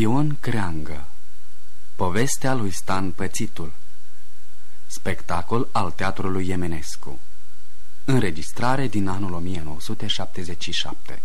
Ion Creangă. Povestea lui Stan Pățitul. Spectacol al Teatrului Iemenescu. Înregistrare din anul 1977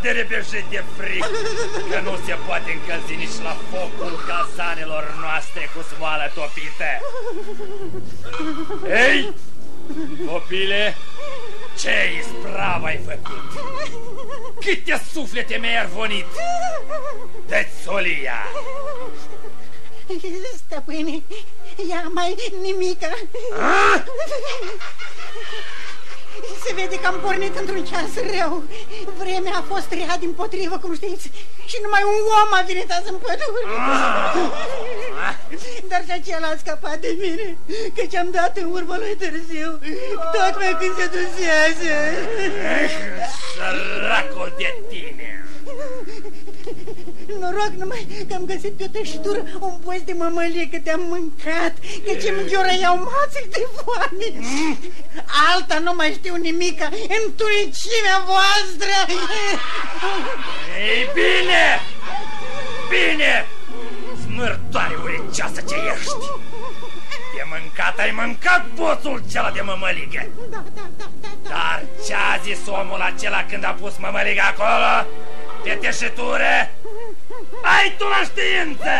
așa de repede de fric că nu se poate încălzi nici la focul cazanelor noastre cu smoală topită. Ei, copile, ce isprav ai făcut? Câte suflete mi-ai arvonit? Dă-ți solia! Stăpâne, ea mai nimică. A? Se vede că am pornit într-un ceas rău. Vremea a fost rea din potrivă, cum știți, și numai un om a venit azi în pădure. Dar și acela a scăpat de mine, ce am dat în urmă lui târziu, tocmai când se dusese. Săracul de tine! Noroc numai că am găsit pe o tășitură un post de mămălie că te-am mâncat, că ce mi iau mațele de foame. Alta nu mai știu nimica, întunicimea voastră. Ei bine, bine, smârtoare uricioasă ce ești. De mâncat ai mâncat poțul cela de mămăligă. Da, da, da, da, da. Dar ce-a zis omul acela când a pus mămăliga acolo? De teșitură? Ai tu la știință!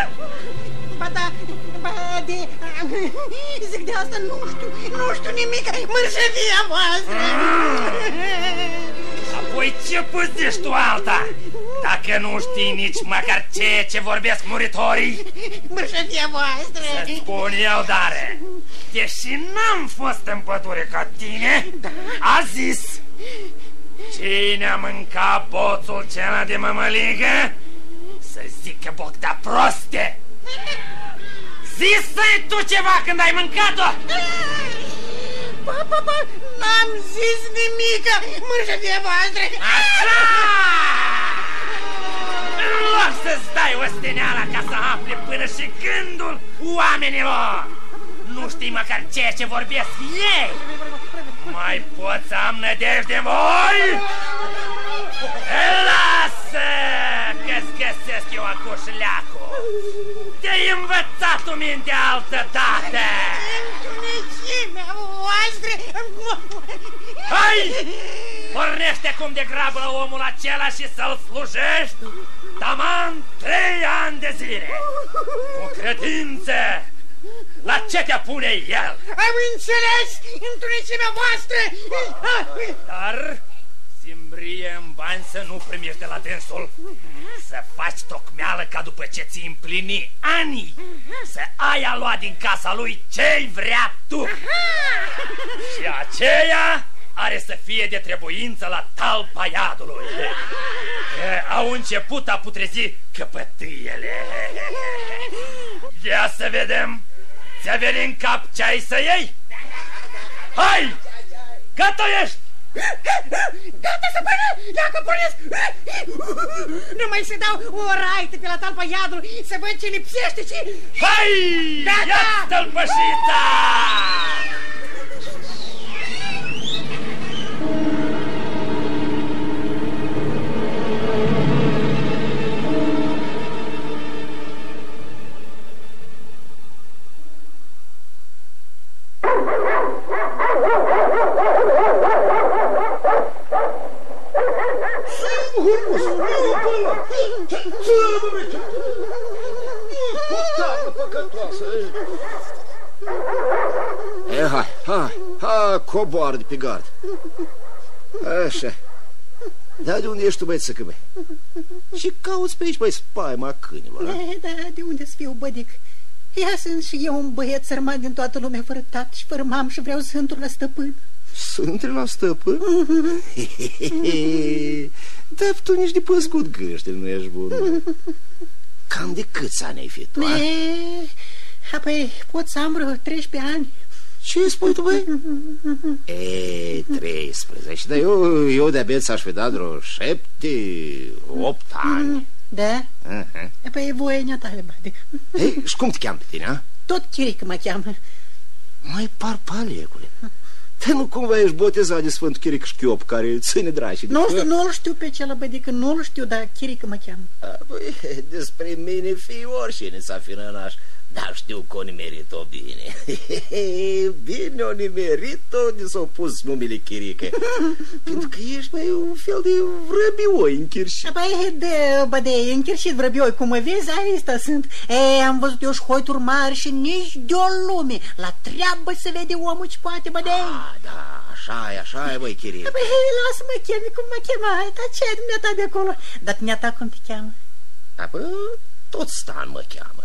Ba da, ba de... Zic de asta nu știu, nu știu nimic, ai mărșăvia voastră! Apoi ce păzești tu alta? Dacă nu știi nici măcar ce ce vorbesc muritorii Mărșăvia voastră Să spun eu, Dare Deși n-am fost în pădure ca tine da? A zis Cine a mâncat boțul cena de mămăligă să zică Bogda proste! Zis-i tu ceva când ai mâncat-o! Pa, pa, pa, n-am zis nimica, mărșătie voastră! Așa! În loc să-ți dai osteneala ca să afli până și gândul oamenilor! Nu știi măcar ceea ce vorbesc ei! Mai poți să am nădejde în voi? Lasă! Că-ți găsesc eu acușleacul! Te-ai învățat tu minte altă dată! Întunecimea voastră! Hai! Pornește cum de grabă la omul acela și să-l slujești taman trei ani de zile! Cu credință! La ce te pune el? Am înțeles întunecimea voastră! Dar simbrie în bani să nu primești de la dânsul. Să faci tocmeală ca după ce ți împlini ani să ai a lua din casa lui ce vrea tu. Și aceea are să fie de trebuință la talpa iadului. Că au început a putrezi căpătâiele. Ia să vedem Ți-a venit în cap ce ai să iei? Hai! Gata ești! Gata să până! Ia că pornesc! Nu mai se dau o raită pe la talpa iadului să văd ce lipsește și... Hai! Gata! Ia stălpășița! Pe gard. Așa. Da, de unde ești tu, băieță, băi? Și cauți pe aici, băi, spaima câinilor, da? Da, de unde să fiu, bădic? Ia sunt și eu un băiet sărman din toată lumea, fără tat și fără mam și vreau să intru la stăpân. Să intri la stăpân? Dar tu nici de păscut gâște nu ești bun. Cam de câți ani ai fi tu, a? E, apoi pot să am vreo 13 ani. Ce spui tu, băi? E, 13, dar eu, eu de-abia ți-aș fi dat vreo șapte, opt ani. Da? Uh-huh. Apoi e voie neatale, bade. Ei, și cum te cheamă pe tine, a? Tot chiric mă cheamă. Mai parpalecule. Te nu cumva ești botezat de Sfântul Chiric Șchiop, care ține drașii de Nu, fă? nu-l știu pe cel bădică, nu-l știu, dar chiric mă cheamă. A, Păi, despre mine fi oricine s-a fi nănaș, dar știu că o nimerit-o bine. bine o nimerit-o de s-o pus numele Chirică. Pentru că ești mai un fel de vrăbioi închirșit. Apoi, de, bă, de închirșit vrăbioi, cum mă vezi, asta sunt. E, am văzut eu șhoituri mari și nici de o lume. La treabă se vede omul ce poate, bă, de A, da, așa e, așa e, băi, Chiric. Păi, lasă-mă, chemi, cum mă chema, dar ce ai dumneata de acolo? Dar dumneata cum te cheamă? A, bă, tot Stan mă cheamă.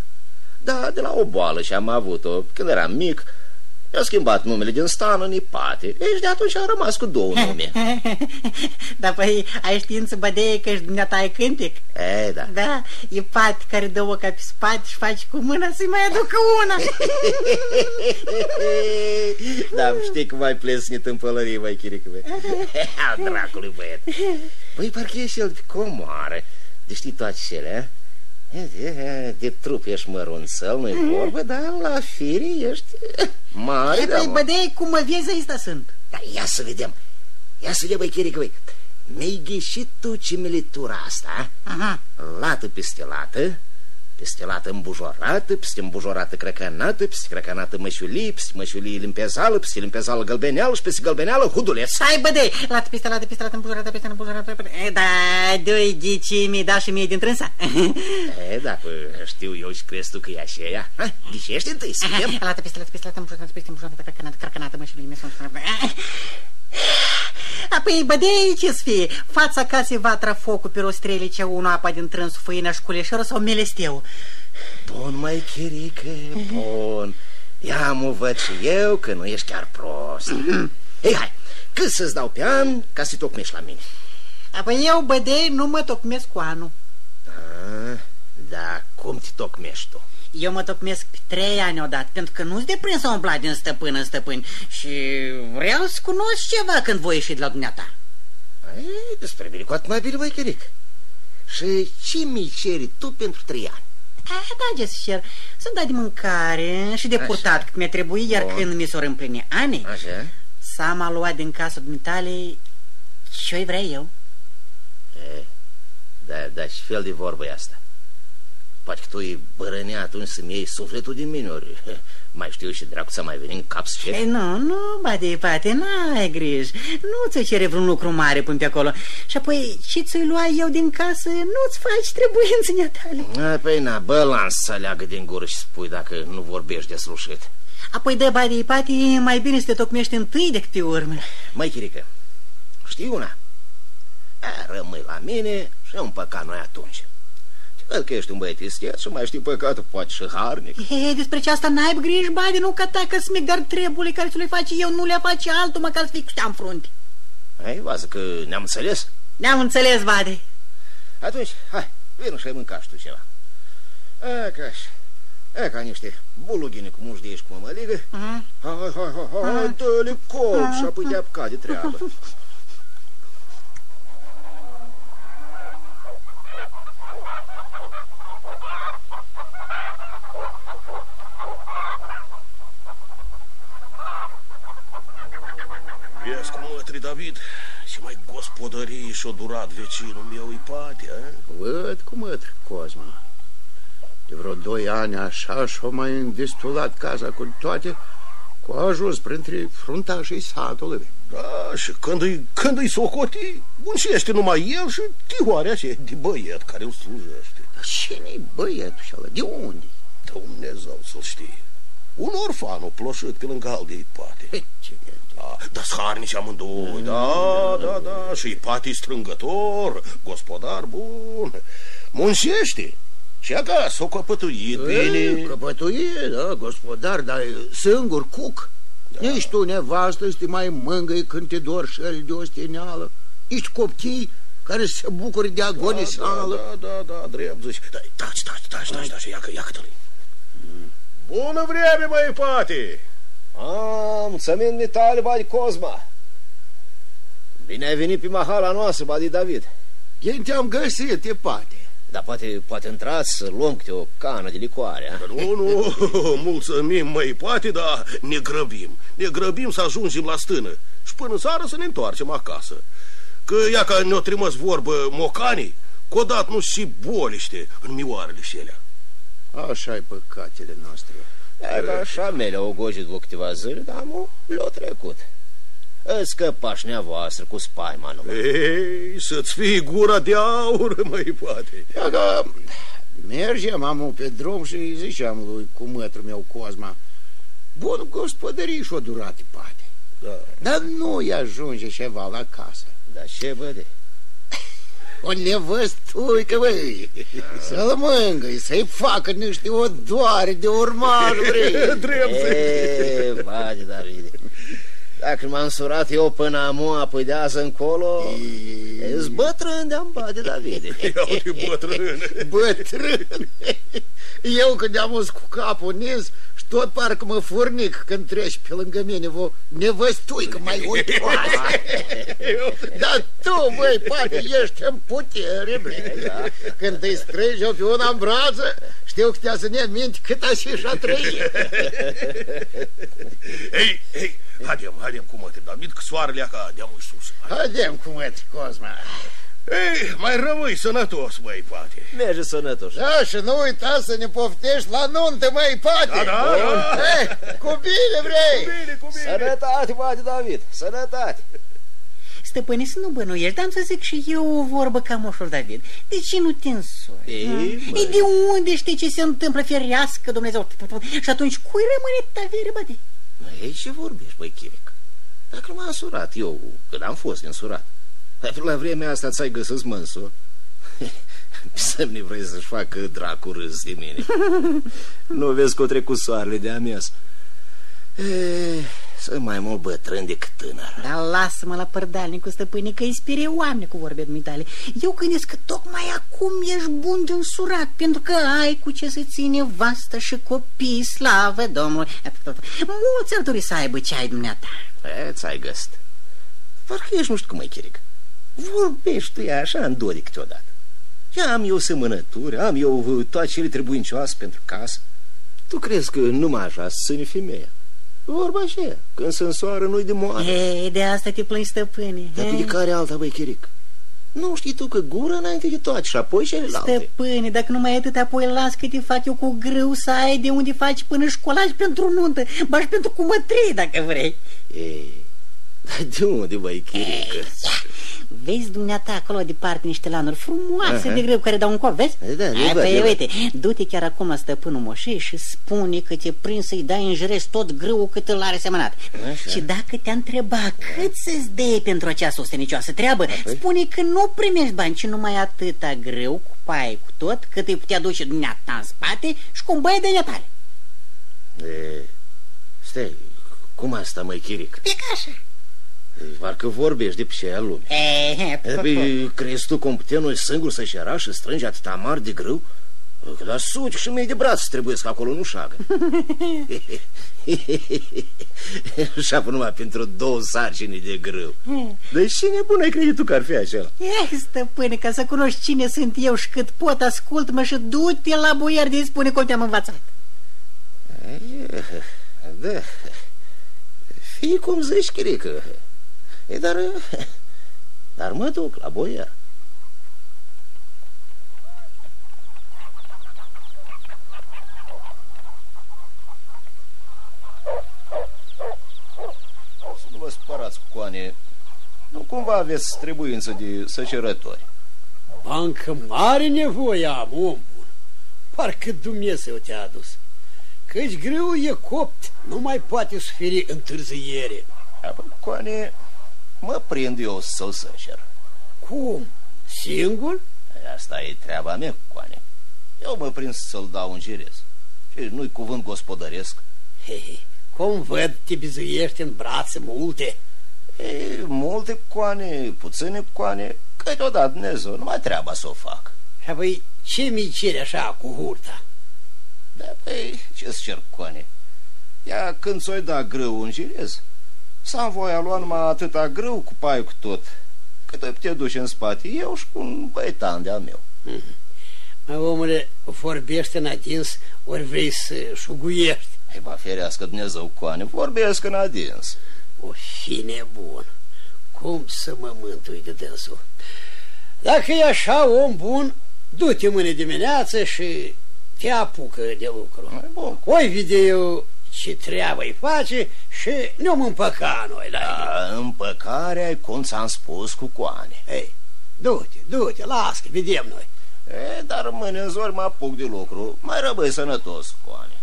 Da, de la o boală și am avut-o când eram mic, i-a schimbat numele din Stan în Ipate. Deci de atunci am rămas cu două nume. Dar păi, ai știință, bădeie, că și dumneata ai cântec? E, da. Da, e pat care dă oca pe spate și faci cu mâna să-i mai aducă una. da, știi cum ai plesnit în pălărie, mai chirică, băi. Al dracului, băiet. Băi, parcă ești el de comoară. De știi toate cele, de, de trup ești mărunțăl, nu-i vorbă, dar la fire ești mare, E, da, păi, mă. bădeie, cum mă vezi, ăsta sunt. Da, ia să vedem. Ia să vedem, băi, chirică, băi. Mi-ai ghișit tu cimilitura asta, a? Aha. lată peste lată, peste lată îmbujorată, peste îmbujorată crăcănată, peste crăcănată mășulii, peste mășulii limpezală, peste limpezală gălbeneală și peste gălbeneală huduleț. Stai, bădei, lată peste lată, peste lată, îmbujurată, peste îmbujurată, peste... E, Da, doi ghici mi da și mie din trânsa. E, dacă știu eu și crezi tu că e așa ea, ha? Ghișește întâi, să vedem. Lată peste lată, peste lată, îmbujurată, peste îmbujurată, crăcănată, crăcănată, mă și lui, Apoi, bădei, ce-ți fie? Fața casei vatra focul pe rostrele ce unu apa din trânsul făina și culeșoră sau melesteu? Bun, mai chirică, bun. Ia mă văd și eu că nu ești chiar prost. Ei, hai, cât să-ți dau pe an ca să tocmești la mine? Apoi eu, bădei, nu mă tocmesc cu anul. Ah, da, cum te tocmești tu? Eu mă tocmesc pe trei ani odată, pentru că nu-s deprins să umbla din stăpân în stăpâni și vreau să cunosc ceva când voi ieși de la dumneata. Ei, despre mine cu atât mai bine, băi, chiric. Și ce mi ceri tu pentru trei ani? A, da, ce să cer. Să-mi dai de mâncare și de Așa. purtat cât mi-a trebuit, iar Bun. când mi s-or împlini ani, Așa? să am luat din casa dumitale ce-o vrei eu. E, da, da, ce fel de vorbă e asta? Poate că tu îi bărănea atunci să-mi iei sufletul din mine, ori mai știu și dracu să mai veni în cap să Ei, nu, nu, bate, bate, n-ai grijă. Nu ți-o cere vreun lucru mare până pe acolo. Și apoi, ce ți-o lua eu din casă, nu-ți faci trebuințele tale. A, Păi na, bă, să leagă din gură și spui dacă nu vorbești de slușit. Apoi, dă, bate, bate, mai bine să te tocmești întâi decât pe urmă. Mai chirică, știi una? A, rămâi la mine și un păcat noi atunci. Văd că ești un băiet ischet și mai știi păcatul, poate și harnic. He, despre ce asta n-ai grijă, bade, nu ca ta, că smic, dar trebule care să le faci eu, nu le face altul, măcar să fii cu ștea în frunte. Ai, vază că ne-am înțeles? Ne-am înțeles, bade. Atunci, hai, vină și ai mâncat și tu ceva. A, ca așa. E ca niște bulughine cu muști de aici cu mămăligă. Mhm. Hai, hai, hai, hai, hai, dă-le colp și apoi te apuca de treabă. Vezi cum mătri David și mai gospodărie și-o durat vecinul meu Ipatia, a? Văd cum mătr, Cosma. De vreo doi ani așa și-o mai îndestulat casa cu toate, cu ajuns printre fruntașii satului. Da, și când îi, când îi socoti, muncește numai el și tihoarea aceea de băiet care îl slujește. Dar cine-i băietul ăla? De unde? Dumnezeu să-l știe. Un orfan o ploșit pe lângă al de Ipate. Pe ce de- Da, dar harnici amândoi, da, da, da, și Ipate strângător, gospodar bun, muncește. Și acasă o căpătuit Ei, bine. Căpătuie, da, gospodar, dar e singur cuc. Da. Nici tu, nevastă, să te mai mângâi când te dor și șel de osteneală. Nici copchii, care se bucură de agonisală. Da, da, da, da, drept zici. Da, taci, taci, taci, taci, taci, ia că, ia că Bună vreme, mai pate! Am, mulțumim mitale, badi Cosma. Bine ai venit pe mahala noastră, badi David. Ei te-am găsit, e pate. Dar poate, poate intrați să luăm câte o cană de licoare, a? Nu, nu, mulțumim, mai poate, dar ne grăbim. Ne grăbim să ajungem la stână și până seară să ne întoarcem acasă. Că ia că ne-o trimis vorbă mocanii, că odată nu și boliște în mioarele și elea. Așa-i păcatele noastre. E, că așa mele au gojit după câteva zile, dar mu le-au trecut. Scăpași voastră cu spaima numai. Ei, să-ți fie gura de aur, mai poate. Ia că mergem, amu, pe drum și ziceam lui cu mătru meu Cosma, bun gospodării și-o durat, poate. Da. Dar nu-i ajunge ceva la casă. Dar ce, băde? O nevăstuică, băi, să-l mângâi, să-i facă niște odoare de urmar, vrei. Drept. E, bade, Davide. Dacă m-am surat eu până amu, apoi de azi încolo, ești bătrân de-am bade, Davide. Iau de bătrân. Bătrân. Eu când am uz cu capul nins și tot parcă mă furnic când treci pe lângă mine o nevăstuică mai uitoasă. Dar tu, băi, poate ești în putere, da. Când îi strângi o pe una în brață, știu că te-a să ne minte cât a și și-a trăit. Ei, ei, haidem, haidem cu mătri, dar mit că soarele aca de sus. Haidem cu mătri, Cosma. Ei, mai rămâi sănătos, măi, poate. Merge sănătos. Da, și nu uita să ne poftești la nuntă, măi, poate. Da, da, da. Ei, cu bine vrei. Cu bine, cu bine. Sănătate, bade, David, sănătate. Stăpâne, să nu bănuiești, dar am să zic și eu o vorbă ca moșul David. De ce nu te însori? Ei, măi. Ei, de unde știi ce se întâmplă? Ferească Dumnezeu. Și atunci cui rămâne tavere, băde? Ei, ce vorbești, băi, Chiric? Dacă m-am surat eu, când am fost însurat. La vremea asta ți-ai găsit mânsul. Semne vrei să-și facă dracu râs de mine. nu vezi că o trecut soarele de amias. Sunt mai mult bătrân decât tânăr. Dar lasă-mă la părdalnicu, stăpâne, că inspire oameni cu vorbe dumitale. Eu gândesc că tocmai acum ești bun de însurat, pentru că ai cu ce să ține vastă și copii, slavă Domnului. Mulți ar dori să aibă ce ai dumneata. E, ți-ai găsit. Parcă ești nu știu cum ai chiric. Vorbești tu așa în dori câteodată. Eu am eu semănături, am eu toate cele trebuincioase pentru casă. Tu crezi că numai așa să femeia? Vorba așa, când se însoară nu-i de moară. E, de asta te plângi, stăpâne. Dar he? de care alta, băi, chiric? Nu știi tu că gura înainte de toate și apoi celelalte. Stăpâne, dacă nu mai ai atât, apoi las că te fac eu cu greu să ai de unde faci până școlaj pentru nuntă, bași pentru cumătrie, dacă vrei. Ei, dar de unde, băi, chirică? Vezi dumneata acolo departe niște lanuri frumoase Aha. de greu care dau un cop, vezi? Da, le Hai, văd, păi, le văd. uite, du-te chiar acum la stăpânul moșei și spune că te prind să-i dai în jres tot grâul cât îl are semănat. Așa. Și dacă te-a întrebat cât să-ți dea pentru această ostenicioasă treabă, spune că nu primești bani, ci numai atâta greu cu paie cu tot, cât îi putea duce dumneata în spate și cu un băie de netare. E, stai, cum asta, măi, chiric? E ca așa. Parcă vorbești de pe ce lume. E, he, E, Păi, crezi tu cum putem noi singuri să-și era și strânge atâta mari de grâu? Că da suci și mei de braț trebuie să acolo nu șagă. și apă numai pentru două sarcini de grâu. Deci ce nebun ai crede tu că ar fi așa? Eh, stăpâne, ca să cunoști cine sunt eu și cât pot, ascult-mă și du-te la boiar de spune cum te-am învățat. Da. Fii cum zici, chirică. E, dar... Dar mă duc la boier. Să nu vă spărați, coane. Nu cumva aveți trebuință de săcerători. Bancă mare nevoie am, om bun. Parcă Dumnezeu te-a adus. Căci greu e copt, nu mai poate suferi întârziere. Apă, coane, mă prind eu să-l săcer. Cum? Singur? Asta e treaba mea, coane. Eu mă prind să-l dau în girez. Și nu-i cuvânt gospodăresc. He, he, cum văd te bizuiești în brațe multe. E, multe coane, puține coane, câteodată Dumnezeu, numai treaba să o fac. Și apoi ce mi cere așa cu hurta? Da, păi, ce-ți cer coane? Ea când ți-o da grâu în girez, s-a voia lua numai atâta grâu cu pai cu tot, cât te duci în spate eu și cu un băietan de-al meu. Mm -hmm. Mă, omule, vorbește în adins, ori vrei să șuguiești? Ei, ba, ferească Dumnezeu, coane, vorbesc în adins. O fi nebun. Cum să mă mântui de dânsul? Dacă e așa om bun, du-te mâine dimineață și te apucă de lucru. Bun. Oi vede eu ce treabă îi face și nu mă împăca noi la da, împăcarea cum ți-am spus cu coane. Ei, du-te, du-te, las că vedem noi. E, dar mâine în zori mă apuc de lucru. Mai rămâi sănătos, coane.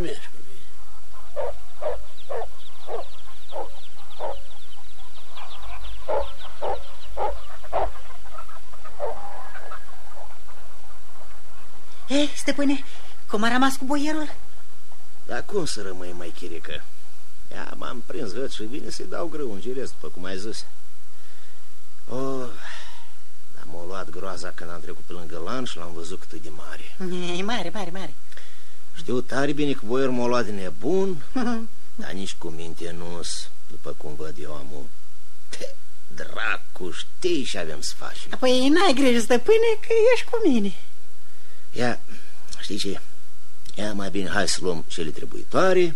Mergi cu mine. Ei, stăpâne, cum a rămas cu boierul? Dar cum să rămâi mai chirică? Ia, m-am prins hăt și vine să-i dau greu în girez, după cum ai zis. Oh, dar m-a luat groaza când am trecut pe lângă lan și l-am văzut cât de mare. E mare, mare, mare. Știu tare bine că boierul m-a luat de nebun, dar nici cu minte nu după cum văd eu amul. Dracu, știi și avem să facem. Apoi n-ai grijă, stăpâne, că ești cu mine. Ia, știi ce? Ia mai bine, hai să luăm cele trebuitoare și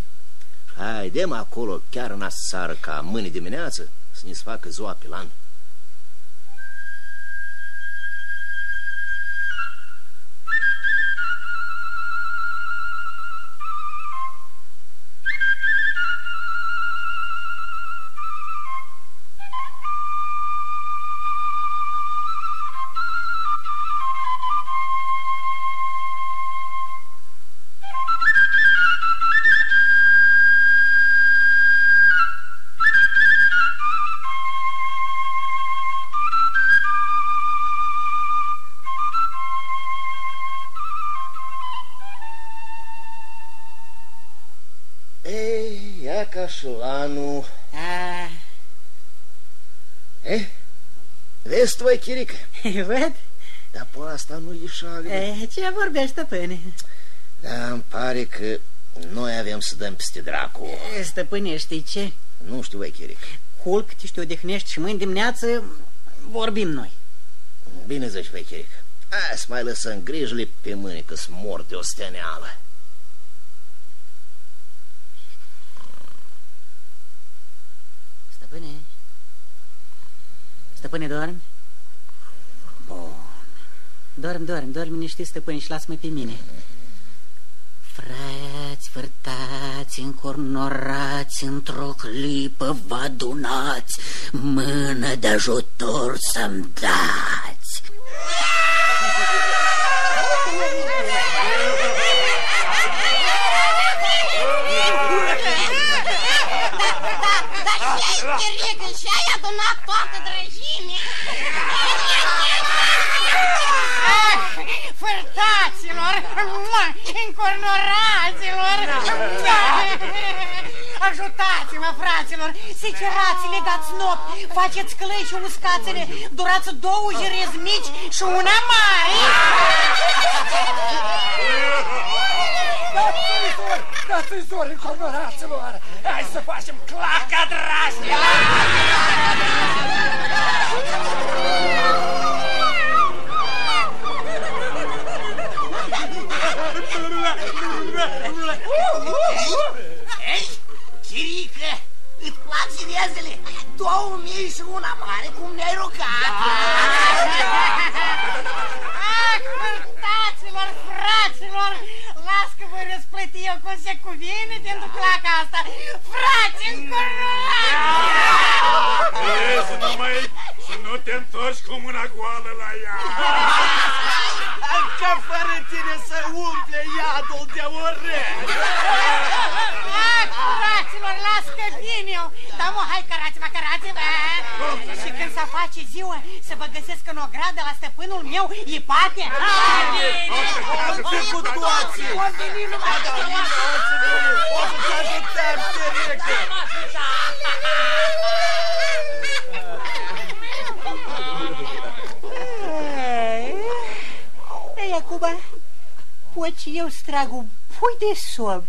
haidem acolo chiar în seară ca mâine dimineață să ne facă ziua pe lan. Vezi tu, ai chirică? văd? Dar pe asta nu e șagă. E, ce vorbești, stăpâne? Da, îmi pare că noi avem să dăm peste dracu. E, Stăpâne, știi ce? Nu știu, ai chirică. Culc-te și te odihnești și mâine dimineață vorbim noi. Bine zici, pe chirică. Hai să mai lăsăm grijile pe mâine că-s mor de o steneală. Stăpâne? Stăpâne, dormi? Bun. Dorm, dorm, dorm liniștit, stăpâne, și lasă-mă pe mine. Frați, fărtați, încornorați, într-o clipă vă adunați, mână de ajutor să-mi dați. Dar și ai chirică și ai adunat toată drăjimea. Fărtaților, încornoraților, ajutați-mă, fraților, secerați, legați nopți, faceți clăși și uscațele, durați două jerezi mici și una mare. Dați-i zor, dați-i zor, încorporaților! Hai să facem claca draștia! Ei, chirică, îți plac jerezele? Două mii și una mare, cum ne-ai rugat. Ah, fărtaților, fraților, las că voi răsplăti eu cum se cuvine pentru claca asta. Frați, încornorați! Vezi numai și nu te întorci cu mâna goală la ea! Ca fără tine să umple iadul de urechi. fraților, las că vin eu! Da, mă, hai, cărați-vă, cărați-vă! Și când să face ziua, să vă găsesc în ogradă la stăpânul meu, Ipate! Haide! cu toți! O veni numai de O să ajutăm, direct! Ei, acum pot eu strag un pui de somn.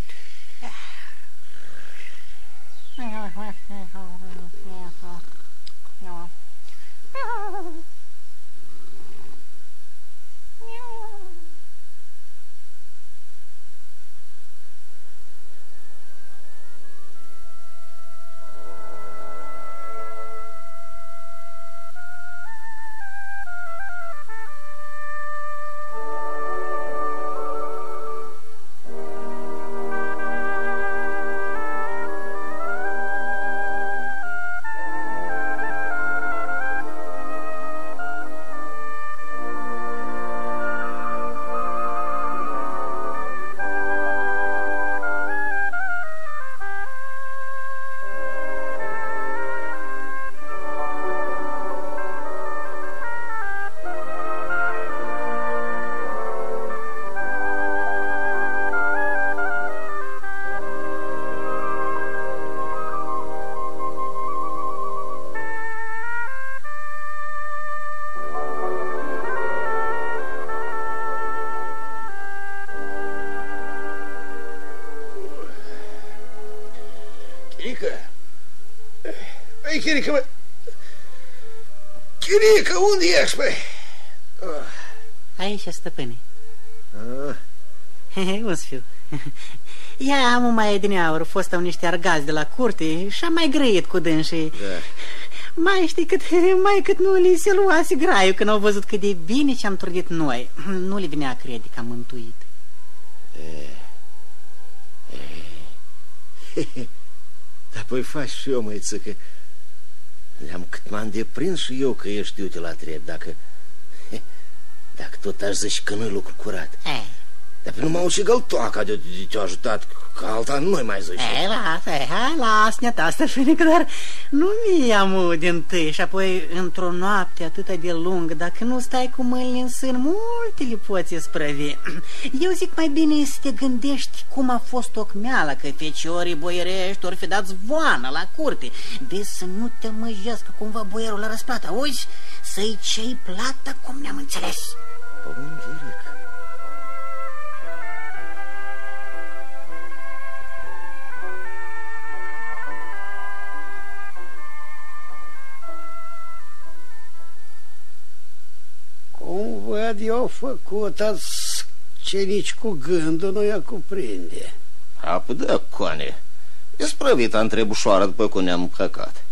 Yeah. Chirică, mă... Chirică, unde ești, băi? Aici, stăpâne. Ah, O să fiu. Ia am mai din aur, fost au niște argazi de la curte și am mai grăit cu dânsii. da. Mai știi cât, mai cât nu li se luase graiul când au văzut cât de bine ce-am trudit noi. Nu le vinea a crede că am mântuit. Dar păi faci și eu, măiță, că le-am cât m-am deprins și eu că ești uite la treb, dacă... Dacă tot aș zici că nu-i lucru curat. Ei, Dar pe nu m-au și găltoaca de, de te-a ajutat, că alta nu-i mai zici. ei, lasă, ei, hai, lasă-ne ta, stăpâne, că dar nu mi am din tâi și apoi într-o noapte atât de lungă, dacă nu stai cu mâinile în sân, multe le poți sprăvi. Eu zic mai bine să te gândești cum a fost ocmeala, că feciorii boierești ori fi dat zvoană la curte, de să nu te măjească cumva boierul la răsplată, auzi? Să-i cei plată cum ne-am înțeles. Pământ liric. Cum văd eu făcut azi ce nici cu gândul nu i-a cuprinde. Apă da, coane. E sprăvită întrebușoară după cum ne-am căcat.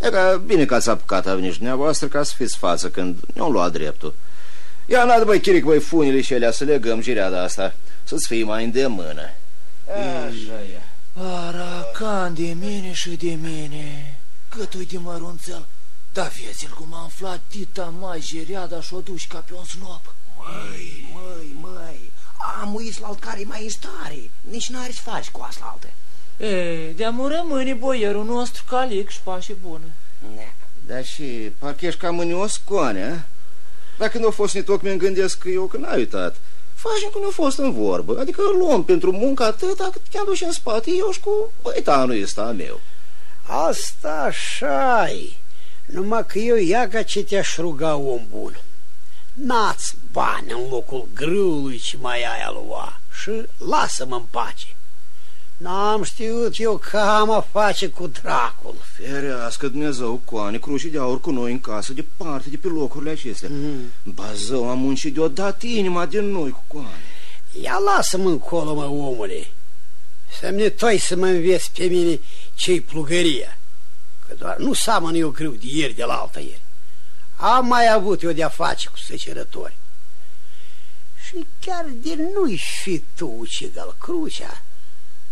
E că bine că ați apucat avnici dumneavoastră ca să fiți față când ne-au luat dreptul. Ia n băi, chiric, băi, funile și alea să legăm gireada asta, să-ți fii mai îndemână. Așa e. Aracan de mine și de mine. Cât de mărunțel. Da, vezi-l cum a înflat tita mai jereada și o duci ca pe un snop. Măi, măi, măi, am uis la alt care mai în stare. Nici n-are să faci cu asta altă. E, de-am rămâne boierul nostru calic și pașe bună. Ne. Da și parcă ești cam mânios, coane, a? Dacă nu a fost nitoc, mi gândesc că eu că n-ai uitat. Facem cum a fost în vorbă, adică luăm pentru muncă atâta cât te-am dus în spate eu și cu băitanul ăsta al meu. Asta așa -i. Numai că eu ia ca ce te-aș ruga om bun. N-ați bani în locul grâului ce mai ai a lua și lasă-mă în pace. N-am știut eu că am a face cu dracul. Ferească Dumnezeu, coane, crușii de aur cu noi în casă, departe de pe locurile acestea. Mm. Bazău, am muncit deodată inima din noi cu coane. Ia lasă-mă încolo, mă, omule. Să-mi toi să mă înveți pe mine ce-i plugăria. Că doar nu seamănă eu greu de ieri de la altă ieri. Am mai avut eu de-a face cu săcerători. Și chiar de nu-i fi tu, ucigal crucea,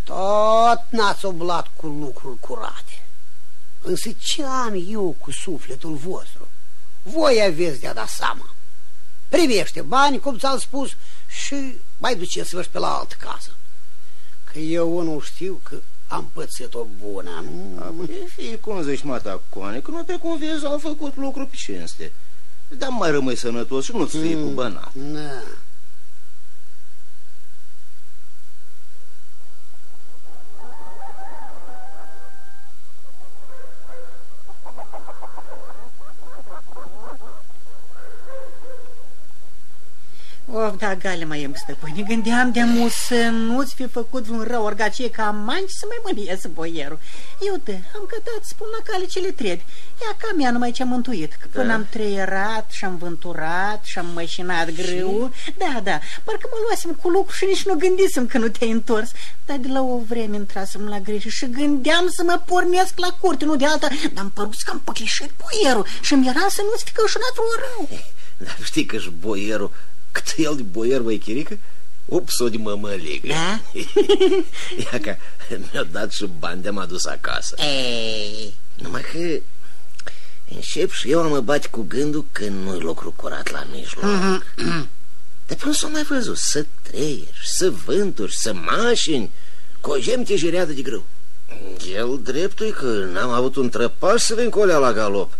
tot n-ați oblat cu lucruri curate. Însă ce am eu cu sufletul vostru? Voi aveți de-a da seama. Primește bani, cum ți-am spus, și mai duceți-vă și pe la altă casă. Că eu nu știu că am pățit o bună. Apoi, fie cum zici, mata, coane, că nu pe cum vezi, au făcut lucru pe cinste. Dar mai rămâi sănătos și nu-ți fie cu bănat. Na. Of, Da, gale mai em, stăpâne, gândeam de mult să nu-ți fi făcut vreun rău orgacie ca manci să mai mânies boierul. Eu te am cătat, spun la cale ce le trebuie. Ea ca mea numai ce-am mântuit, că până Da. am treierat și am vânturat și am mășinat grâu. Da, da, parcă mă luasem cu lucru și nici nu gândisem că nu te-ai întors. Dar de la o vreme intrasem la grijă și gândeam să mă pornesc la curte, nu de alta, dar am părut că am păclișit boierul și mi era să nu-ți fi căușunat vreun rău. Dar știi că și boierul, cât el de boier, băi, chirică, ups-o de mămăligă. Da? Ia că mi-a dat și bani de-am adus acasă. Ei, Numai că încep și eu a mă bat cu gândul că nu-i lucru curat la mijloc. De până s-o mai văzut să treieri, să vânturi, să mașini, cu o gemte jireadă de grâu. El dreptul că n-am avut un trăpaș să vin colea la galop.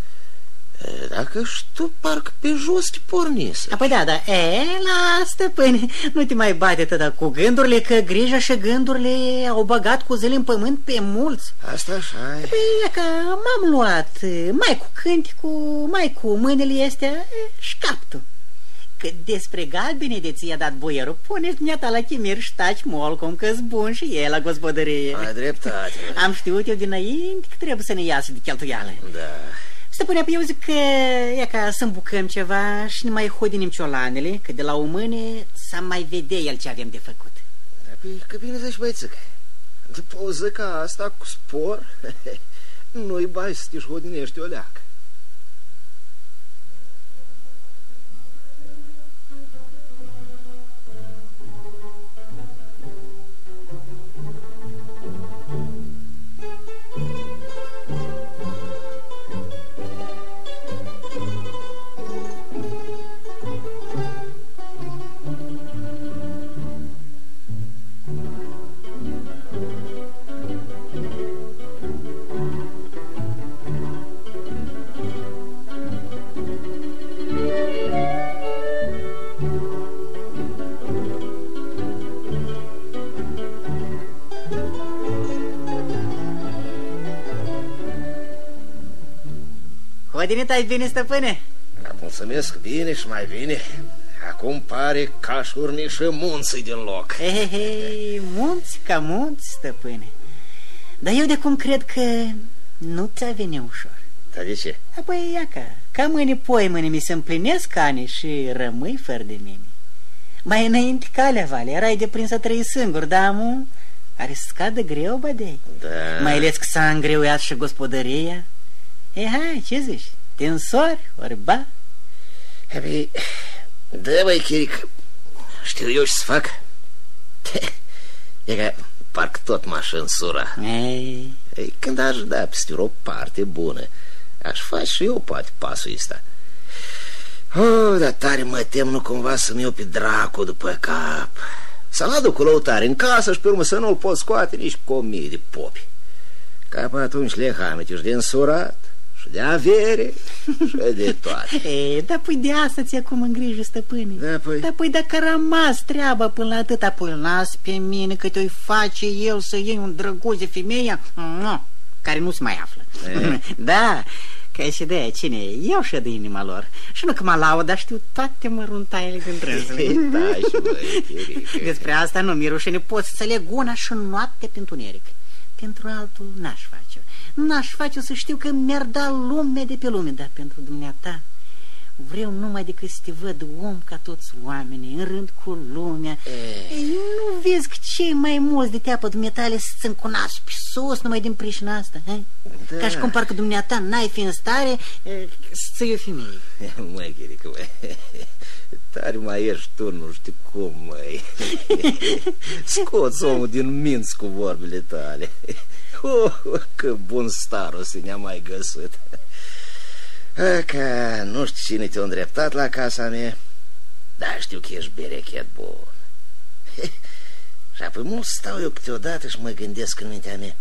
E, Dacă și tu parcă pe jos te pornise. Apoi da, da, e, la stăpâne, nu te mai bate tăta cu gândurile, că grija și gândurile au băgat cu zile în pământ pe mulți. Asta așa e. Păi, e că m-am luat, mai cu cânticul, mai cu mâinile astea e, și captul. Cât despre galbene de ți-a dat boierul, puneți dumneata la chimir și taci molcom, că-s bun și e la gospodărie. Ai dreptate. bă. Am știut eu dinainte că trebuie să ne iasă de cheltuială. Da. Stăpâne, eu zic că e ca să îmbucăm ceva și ne mai hodim ciolanele, că de la o mână să mai vede el ce avem de făcut. Păi, că bine zici, băițăcă. După o zi ca asta cu spor, nu-i bai să te hodinești o leacă. Hodinit ai bine, stăpâne? Mulțumesc bine și mai bine. Acum pare ca și urnișă munții din loc. He, he, he, munți ca munți, stăpâne. Dar eu de cum cred că nu ți-a venit ușor. Dar de ce? Apoi, iaca, ca mâine poi mâine mi se împlinesc ani și rămâi fără de mine. Mai înainte calea vale, erai de prins să trăi singur, da, mu? Are să scadă greu, bădei. Da. Mai ales că s-a îngreuiat și gospodăria. E, hai, ce zici? Te însori, ori ba? Păi, da, băi, Chiric, știu eu ce să fac. E că parcă tot m-aș însura. Ei, Ei, când aș da peste o parte bună, aș face și eu poate pasul ăsta. Oh, dar tare mă tem nu cumva să-mi iau pe dracu după cap. Să-l aduc cu lăutare în casă și pe urmă să nu-l pot scoate nici cu o mie de popi. Ca pe atunci le hamete și de însurat, și de avere, și de toate. e, dar păi de asta ți acum în grijă, stăpâne. Da, păi. Dar păi dacă a rămas treaba până la atât, apoi las pe mine că te-o face el să iei un drăguț de femeia, nu, care nu se mai află. E. da, că și de aia, cine e? Eu și de inima lor. Și nu că mă laud, dar știu toate măruntaiele din drăzile. Da, și băi, Chiric. Despre asta nu mi rușine, pot să leg una și noapte pentru întuneric. Pentru altul n-aș face N-aș face să știu că mi-ar da lume de pe lume, dar pentru dumneata vreau numai decât să te văd om ca toți oamenii, în rând cu lumea. Ei, nu vezi că cei mai mulți de teapă dumneatale să-ți încunați pe sus numai din pricina asta, he? Da. Ca și cum parcă dumneata n-ai fi în stare e, să iei o femeie. Măi, Chirică, măi, tare mai ești tu, nu știu cum, măi. Scoți omul din minți cu vorbile tale. Oh, că bun staros ne-a mai găsit. Ah, Că nu știu cine te-a îndreptat la casa mea, dar știu că ești berechet bun. Și apoi mult stau eu câteodată și mă gândesc în mintea mea,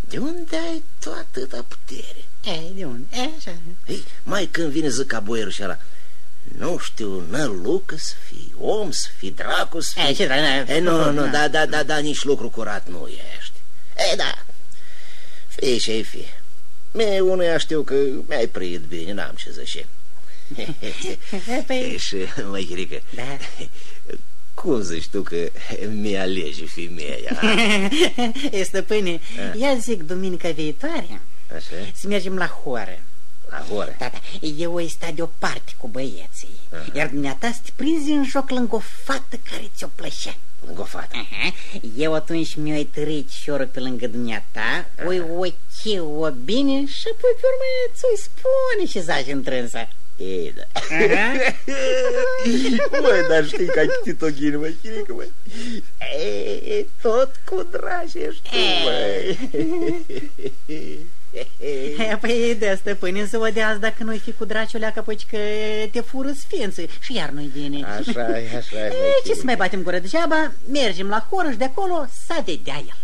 de unde ai tu atâta putere? E, de unde? E, așa. Ei, mai când vine zic ca boierul și ăla, nu știu, nălucă să fii, om să fii, dracu să fii. E, ce dracu, E, nu, nu, da, da, da, da, nici lucru curat nu ești. E, da, fie ce-i fie. Mie unuia știu că mi-ai prăit bine, n-am ce zice. Păi, Și, măi, Chirică, da. cum zici tu că mi-alegi femeia? Stăpâne, ia zic duminica viitoare Așa? să mergem la horă. La horă? Da, da, eu o sta deoparte cu băieții Iar dumneata să te prinzi în joc lângă o fată care ți-o plăcea Lângă o fată. Aha. Eu atunci mi-o tărit șorul pe lângă dumneata Oi ochi-o bine și apoi pe urmă ți-o spune ce zaci întrânsă Ei, da. Aha. Măi, dar știi că ai citit o ghini, măi, Chirică, măi. E, tot cu dragi ești tu, măi. Păi de stăpâne să o deazi dacă noi fi cu draciulea că păi că te fură sfință și iar nu-i bine. Așa e, așa e, E, măi, ce să mai batem gură? Degeaba, mergem la horă și de acolo să vedea el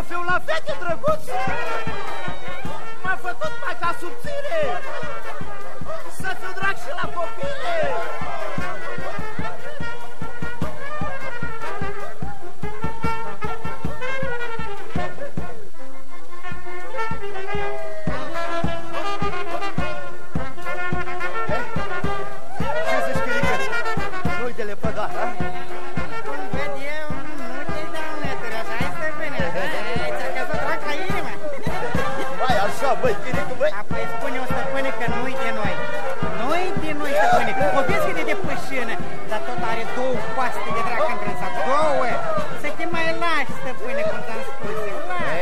Să fiu la fete drăguț M-a făcut mai ca subțire! Să fiu drag și la copile două coaste de drac îmbrănsat Două. Să te mai lași, stăpâne, cum ți-am spus eu. Lasă.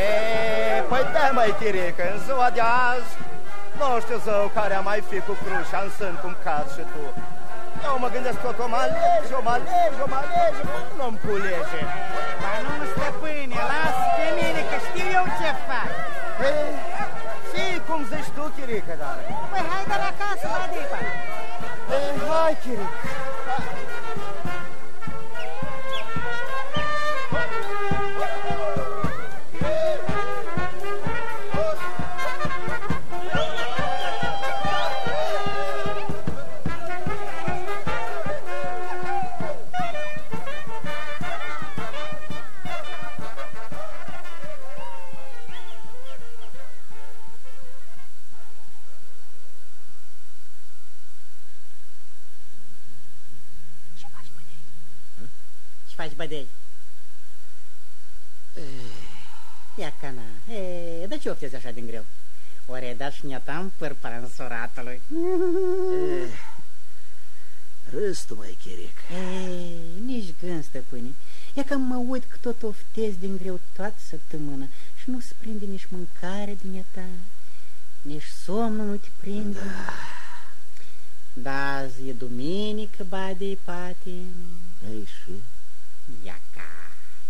E, păi da, mai Chirică, în ziua de azi Nu știu zău care a mai fi cu crușa în sân cum cad și tu. Eu mă gândesc tot o mă alegi, o mă alegi, o mă alegi Până nu-mi culege? Ba nu, stăpâne, lasă pe mine că știu eu ce fac. Ei, și cum zici tu, Chirică, dar? Păi hai de la casă, Badipa Ei, hai, Chirică reda și neata în pârpa însuratului. Râs tu, mai chiric. Ei, nici gând, stăpâne. E că mă uit că tot oftez din greu toată săptămâna și nu-ți prinde nici mâncare din ta, nici somnul nu te prinde. Da. Da, azi e duminică, bade, pate. Ei și? Ia ca,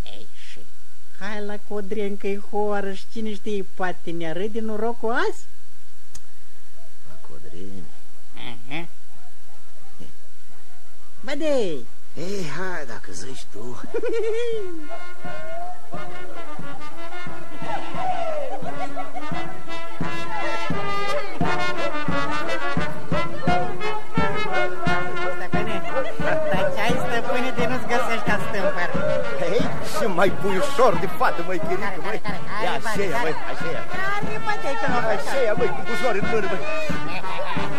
ei și. Hai la codrencă-i horă și cine știe, poate ne râde norocul azi? Ca stâmpăr? Ei, și mai puiușor de fată, măi, chirică, măi. Ia, aceea, măi, aceea. Care bate că nu Aceea, măi, cu buzoare în mână, măi.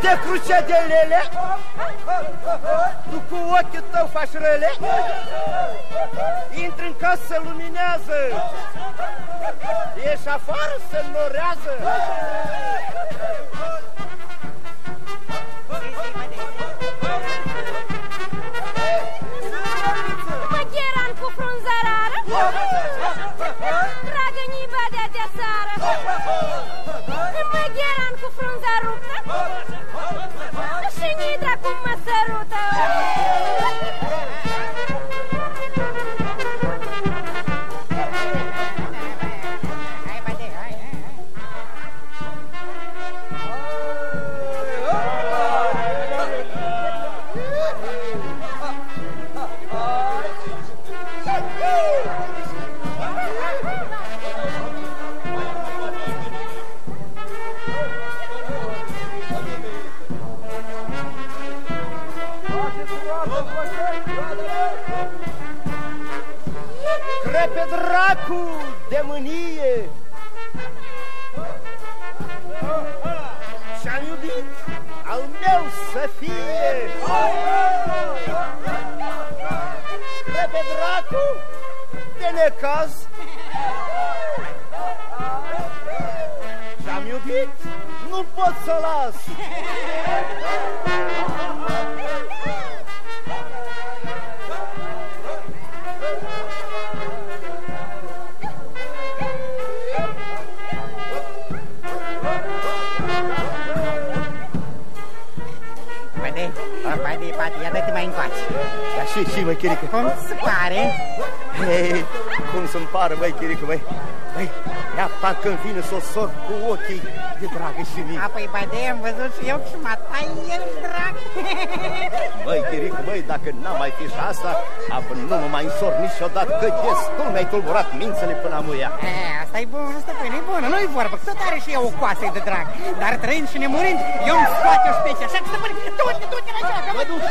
stăpâne. Hai, hai, hai. Cine zici, chirică? Bată-te crucedelele Tu cu ochiul tău faci rele Intri în casă, se luminează Ieși afară, se norează Măgheran cu frunzărară Dragă niba de de țară Măgheran cu frunza ruptă. Și nidra cum mă sărută îmi vine să o sorb cu ochii de dragă și mie Apoi, bade, am văzut și eu și mă tai ești drag. Băi, chirică, băi, dacă n-am mai fi și asta Apă nu mă mai însor niciodată Că destul mi-ai tulburat mințele până amuia E, asta e bun, stăpâne, e bună, nu-i vorbă, că tot are și eu o coasă de drag. Dar trăind și nemurind, eu îmi scoate o specie, așa că stăpâne, du-te, du-te la joacă, mă duc.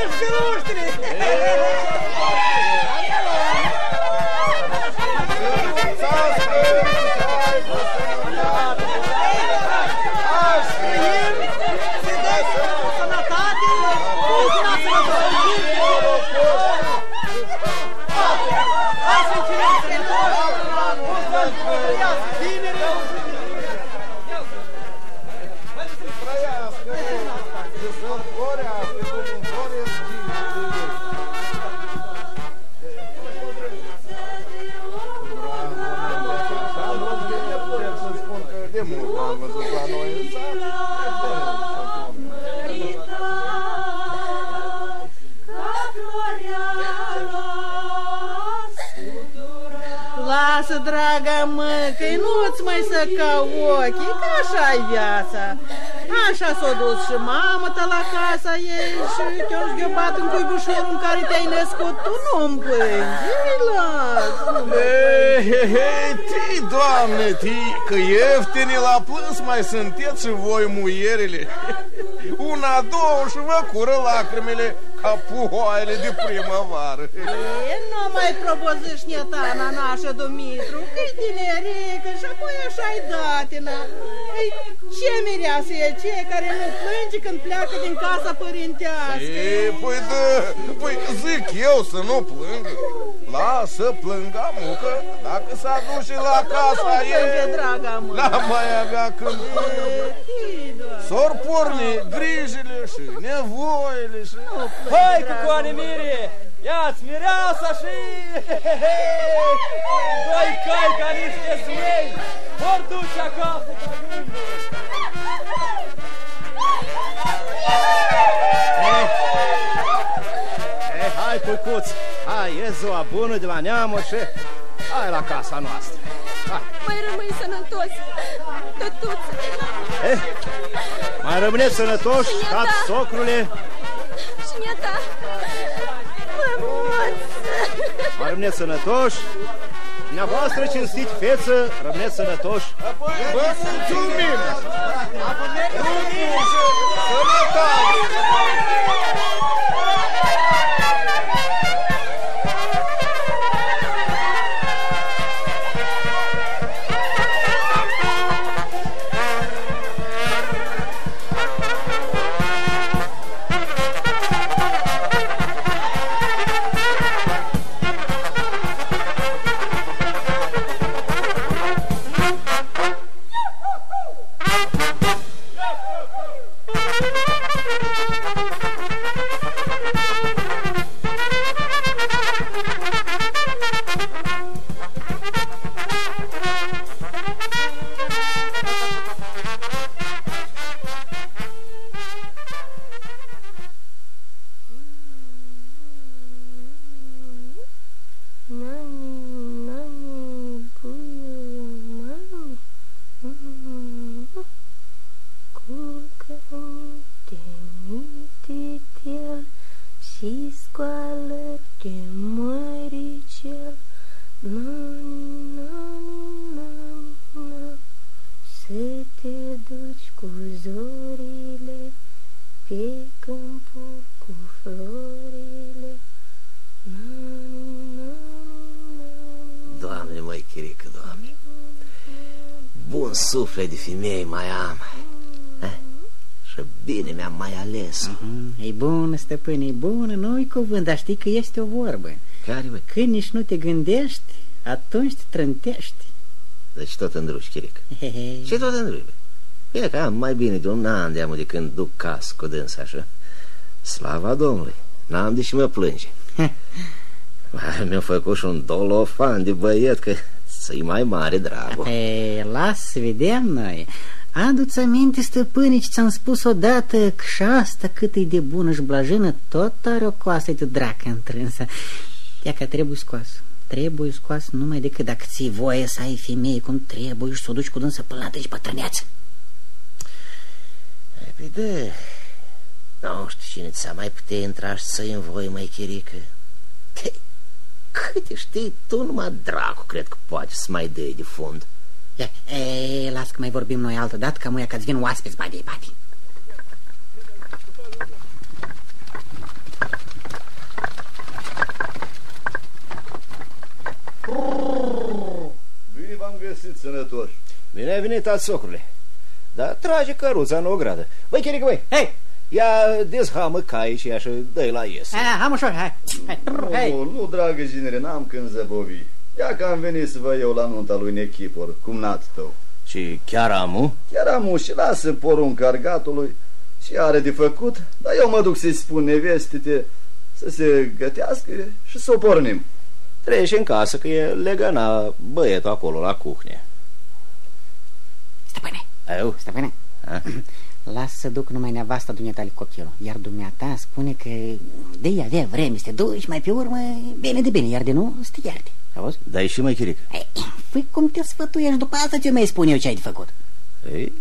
Це все лоштрі! Dinlerim. Da, da, da. Hai să încercăm! lumină ca ochii, că așa-i viața. Așa s-a dus și mamă ta la casa ei și te-a zghebat în cuibușorul în care te-ai născut. Tu nu-mi plângi, îi las. Hei, hei, hei, ti, doamne, ti, că ieftini la plâns mai sunteți și voi muierile. Una, două și vă cură lacrimile ca puhoaiele de primăvară. E, nu mai proboziși nietana nașă, Dumitru, că-i tinerică și apoi așa-i datina. Ei, ce mireasă e ce care nu plânge când pleacă din casa părintească? E, păi da, păi zic eu să nu plângă. Lasă plânga mucă, dacă s-a dus și la casa Nu plânge, ei, draga mă. n-a mai avea când S-or porni grijile și nevoile și... Hai cu coane mire! Ia-ți mireasa și... Doi cai ca niște zmei! Vor duce acasă ca gândul! Eh, hai, puicuț, hai, e ziua bună de la neamuri și hai la casa noastră. Hai. Mai rămâi sănătos, tătuță. Eh, mai rămâneți sănătoși, Și tați ta. socrule, Și ta, mămuță. mai rămâneți sănătoși. Dumneavoastră, cinstiți feță, rămâneți sănătoși. Vă mulțumim! Drumul și sănătate! Bun suflet de femei mai am. Eh, și bine mi-am mai ales. Mm, E bună, stăpâne, e bună, nu-i cuvânt, dar știi că este o vorbă. Care, băi? Când nici nu te gândești, atunci te trântești. Deci tot îndruși, chirică. Hehe. Și tot îndruși, băi. Bine că am mai bine de un an de de când duc cas cu dânsa așa. Slava Domnului, n-am de și mă plânge. Mai Mi-a făcut și un dolofan de băiet că să-i mai mare dragul. E, las să vedem noi. Adu-ți aminte, stăpâne, ce ți-am spus odată că și asta cât e de bună și blajână, tot are o coasă de dracă întrânsă. Ia că trebuie scoasă. Trebuie scoasă numai decât dacă ții voie să ai femeie cum trebuie și să o duci cu dânsă până la deci bătrâneață. Păi da, nu știu cine ți-a mai putea intra și să-i în voi, mai chirică. Hei, Câte știi tu, numai dracu, cred că poate să mai dai de fund. Ia, e, las că mai vorbim noi altă dată, că muia că-ți vin oaspeți, badi, badi. Bine v-am găsit, sănătoși. Bine ai venit, tați socrule. Dar trage căruța în ogradă. Băi, chirică, băi, Hei, ia dezhamă caii și așa, dă-i la ies. hai, hai, ușor, hai, hai, hai. Nu, nu, dragă ginere, n-am când zăbovi. Ia că am venit să vă iau la nunta lui Nechipor, cumnat tău. Și chiar amu? Chiar am și lasă porunca argatului și are de făcut, dar eu mă duc să-i spun nevestite să se gătească și să o pornim. Treci în casă că e legăna băietul acolo la cuhne. Stăpâne, Eu? stăpâne, Lasă să duc numai nevasta dumneata copilul Iar dumneata spune că de ea avea vreme să te duci Mai pe urmă, bine de bine Iar de nu, să te ierte Auzi? Dar e și mai chiric. Făi cum te sfătuiești După asta ți mai spun eu ce ai de făcut Ei,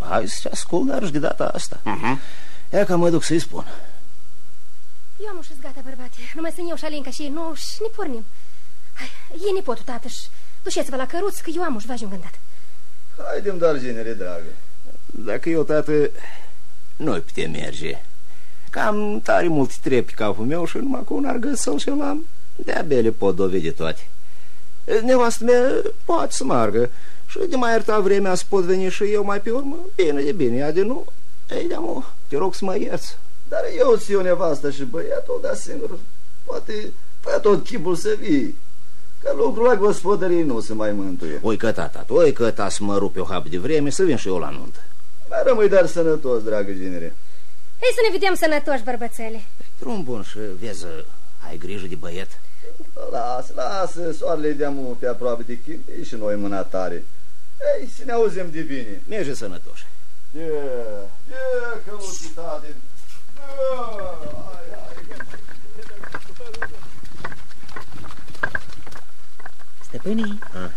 hai să ascult, dar și de data asta. Aha. Ia că mă duc să-i spun. Eu am ușit gata, bărbate. Numai să-mi iau șalinca și nu și ne pornim. Hai, e nepotul, tată, și duceți-vă la căruț, că eu am uși vajul îngândat. Haidem, dar, genere, dragă. Dacă eu, tată, noi putem merge. Cam tare mult trepi capul meu și numai cu un argăsăl și l-am. De-abia le pot dovedi toate. Nevastă mea poate să margă și de mai ierta vremea să pot veni și eu mai pe urmă, bine de bine, ea de nu, ei de mă, te rog să mă ierți. Dar eu ți o nevastă și băiatul, dar singur, poate fă tot chipul să vii. Că lucrul la gospodării nu se mai mântuie. Oi că tata, oi că ta să mă rup eu hap de vreme să vin și eu la nuntă. Mai rămâi dar sănătos, dragă genere. Hai să ne vedem sănătoși, bărbățele. Drum bun și vezi, ai grijă de băiet. Lasă, lasă, soarele de pe aproape de chimp, e și noi mâna tare. Ei, să ne auzim de bine. Merge sănătoși. E, e, călăuțitate. Stăpâne, Ah.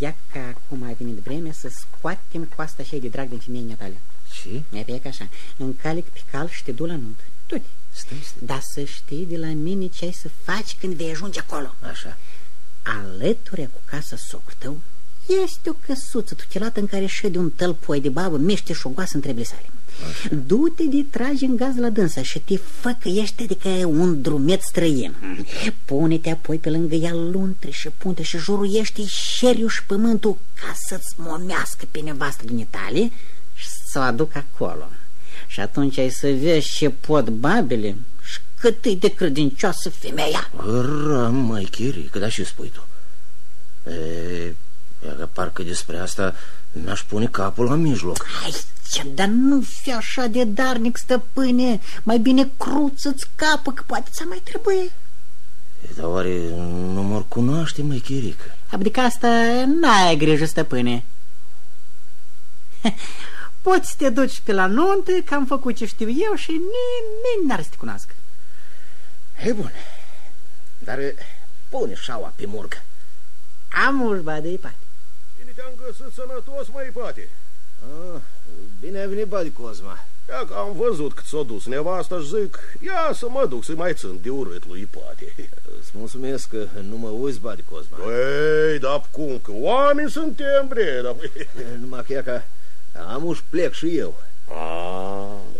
Ia că acum a venit vremea să scoatem coasta și de drag din femeile tale. Și? E pe că așa, încalic pe cal și te du la nunt. Tot. Stai, stai. Dar să știi de la mine ce ai să faci când vei ajunge acolo. Așa. Alături cu casa socru tău este o căsuță tutelată în care șede un tălpoi de babă meșteșogoasă între sale. Du-te de tragi în gaz la dânsa și te făcăiește de ca un drumet străin. Pune-te apoi pe lângă ea luntre și punte și juruiește șeriu și pământul ca să-ți momească pe nevastă din Italie și să o aduc acolo. Și atunci ai să vezi ce pot babele și cât e de credincioasă femeia. Ră, mai chirică, dar și spui tu. E, ia că parcă despre asta mi-aș pune capul la mijloc. Hai, ce, dar nu fi așa de darnic, stăpâne. Mai bine cruță-ți capă, că poate ți mai trebuie. E, Dar oare nu mă cunoaște, mai chirică? Adică asta n-ai grijă, stăpâne. Poți să te duci pe la nuntă, că am făcut ce știu eu și nimeni n-ar să te cunoască. E bun, dar e, pune șaua pe murgă. Am urba de ipate. Bine te-am găsit sănătos, mai poate. Ah, bine ai venit, Badi Cosma. Ia că am văzut cât s-a dus nevasta și zic, ia să mă duc să-i mai țin de urât lui Ipate. Îți mulțumesc că nu mă uiți, Badi Cosma. Ei, dar cum, că oameni suntem, bre, dar... Numai că ia că am uși plec și eu. Ah.